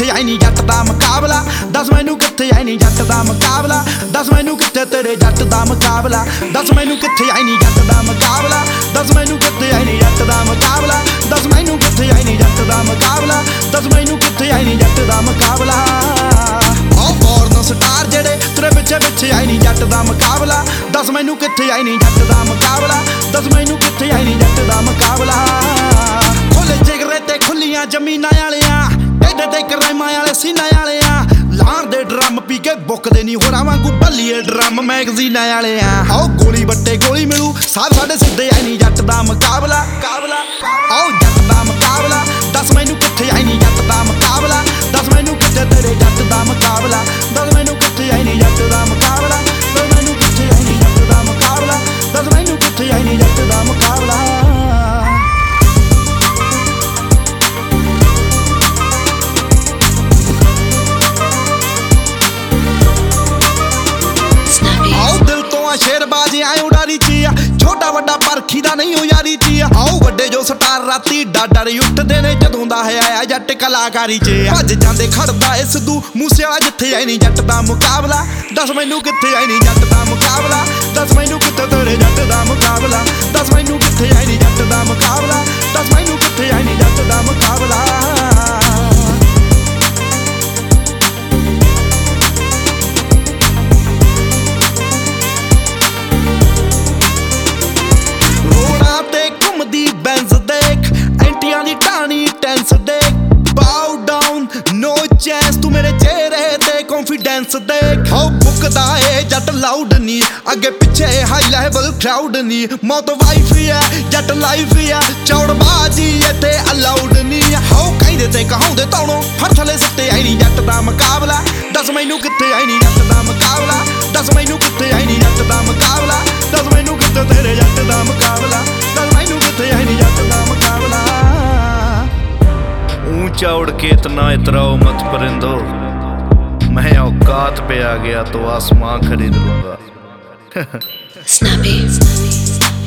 ਕਿੱਥੇ ਆਈ ਨਹੀਂ ਜੱਟ ਦਾ ਮੁਕਾਬਲਾ ਦੱਸ ਮੈਨੂੰ ਕਿੱਥੇ ਆਈ ਨਹੀਂ ਜੱਟ ਦਾ ਮੁਕਾਬਲਾ ਦੱਸ ਮੈਨੂੰ ਕਿੱਥੇ ਤੇਰੇ ਜੱਟ ਦਾ ਮੁਕਾਬਲਾ ਦੱਸ ਮੈਨੂੰ ਕਿੱਥੇ ਆਈ ਨਹੀਂ ਜੱਟ ਦਾ ਮੁਕਾਬਲਾ ਦੱਸ ਮੈਨੂੰ ਕਿੱਥੇ ਆਈ ਨਹੀਂ ਜੱਟ ਦਾ ਮੁਕਾਬਲਾ ਦੱਸ ਮੈਨੂੰ ਕਿੱਥੇ ਆਈ ਨਹੀਂ ਜੱਟ ਦਾ ਮੁਕਾਬਲਾ ਦੱਸ ਮੈਨੂੰ ਕਿੱਥੇ ਆਈ ਨਹੀਂ ਜੱਟ ਦਾ ਮੁਕਾਬਲਾ ਆਹ ਫੋਰਨ ਸਟਾਰ ਜਿਹੜੇ ਤੇਰੇ ਪਿੱਛੇ ਪਿੱਛੇ ਆਈ ਨਹੀਂ ਜੱਟ ਦਾ ਮੁਕਾਬਲਾ ਦੱਸ ਮੈਨੂੰ ਕਿੱਥੇ ਆਈ ਨਹੀਂ ਜੱਟ ਦਾ ਮੁਕਾਬਲਾ ਦੱਸ ਮੈਨੂੰ ਕਿੱਥੇ ਆਈ ਨਹੀਂ ਜੱਟ ਦਾ ਮੁਕਾਬਲਾ ਖੁੱਲੇ ਜਿਗਰੇ ਤੇ ਖੁੱਲੀਆਂ ਜ਼ਮੀਨਾਂ ਏਡੇ ਤੇ ਕਰਮਾਂ ਵਾਲੇ ਸੀਨਾ ਵਾਲਿਆਂ ਲਾਣ ਦੇ ਡਰਮ ਪੀ ਕੇ ਬੁੱਕਦੇ ਨਹੀਂ ਹੋਰਾਂ ਵਾਂਗੂ ਭੱਲੀਏ ਡਰਮ ਮੈਗਜ਼ੀਨਾਂ ਵਾਲਿਆਂ ਆਓ ਗੋਲੀ ਬੱਟੇ ਗੋਲੀ ਮਿਲੂ ਸਾਹ ਸਾਡੇ ਸਿੱਧੇ ਆਈ ਨਹੀਂ ਜੱਟ ਦਾ ਮੁਕਾਬਲਾ। ਮੁਕਾਬਲਾ ਆਓ ਜੱਟ ਦਾ ਮੁਕਾਬਲਾ, ਦੱਸ ਮੈਨੂੰ ਕਿੱਥੇ ਆਈ ਨਹੀਂ ਪਰਖੀ ਨਹੀਂ ਹੋ ਯਾਰੀ ਚੀ ਆਓ ਵੱਡੇ ਜੋ ਸਟਾਰ ਰਾਤੀ ਡਾਡਰ ਉੱਠਦੇ ਨੇ, ਜਦੋਂ ਦਾ ਹੈ ਆਇਆ ਜੱਟ ਕਲਾਕਾਰੀ ਚ ਭੱਜ ਜਾਂਦੇ ਖੜਦਾ ਏ ਸਿੱਧੂ ਮੂਸੇ ਵਾਲਾ ਜਿੱਥੇ ਆਈ ਨਹੀਂ ਜੱਟ ਦਾ ਮੁਕਾਬਲਾ। ਦੱਸ ਮੈਨੂੰ ਕਿੱਥੇ ਆਈ ਨਹੀਂ ਜੱਟ ਦਾ ਮੁਕਾਬਲਾ। ਦੱਸ ਮੈਨੂੰ ਕਿੱਥੇ ਤੇਰੇ ਜੱਟ ਦਾ ਮੁਕਾਬਲਾ। ਦੱਸ ਮੈਨੂੰ ਕਿੱਥੇ ਆਈ ਨਹੀਂ ਜੱਟ ਦਾ ਮੁਕਾਬਲਾ। ਦੱਸ ਮੈਨੂੰ ਕਿੱਥੇ ਆਈ ਨਹੀਂ ਜੱਟ ਦਾ ਮੁਕਾਬਲਾ। ਕੌਨਫੀਡੈਂਸ ਦੇਖ ਹਾਉ ਬੁੱਕਦਾ ਏ ਜੱਟ ਲਾਊਡ ਨਹੀਂ ਅੱਗੇ ਪਿੱਛੇ ਹਾਈ ਲੈਵਲ ਕਰਾਊਡ ਨਹੀਂ ਮੌਤ ਵਾਈਫ ਹੈ ਜੱਟ ਲਾਈਫ ਹੈ ਚੌੜਬਾਜੀ ਇੱਥੇ ਅਲਾਊਡ ਨਹੀਂ ਹਾਉ ਕਹਿੰਦੇ ਤੇ ਕਹਾਉਂਦੇ ਤੌਣੋਂ ਹਰ ਥਲੇ ਸਿੱਟੇ ਆਈ ਨਹੀਂ ਜੱਟ ਦਾ ਮੁਕਾਬਲਾ ਦੱਸ ਮੈਨੂੰ ਕਿੱਥੇ ਆਈ ਨਹੀਂ ਜੱਟ ਦਾ ਮੁਕਾਬਲਾ ਦੱਸ ਮੈਨੂੰ ਕਿੱਥੇ ਆਈ ਨਹੀਂ ਜੱਟ ਦਾ ਮੁਕਾਬਲਾ ਦੱਸ ਮੈਨੂੰ ਕਿੱਥੇ ਤੇਰੇ ਜੱਟ ਦਾ ਮੁਕਾਬਲਾ ਦੱਸ ਮੈਨੂੰ ਕਿੱਥੇ ਆਈ ਨਹੀਂ ਜੱਟ ਦਾ ਮੁਕਾਬਲਾ ऊंचा उड़ के इतना इतराओ मत परिंदो मैं औकात पे आ गया तो आसमां खरीद लूंगा Snappy.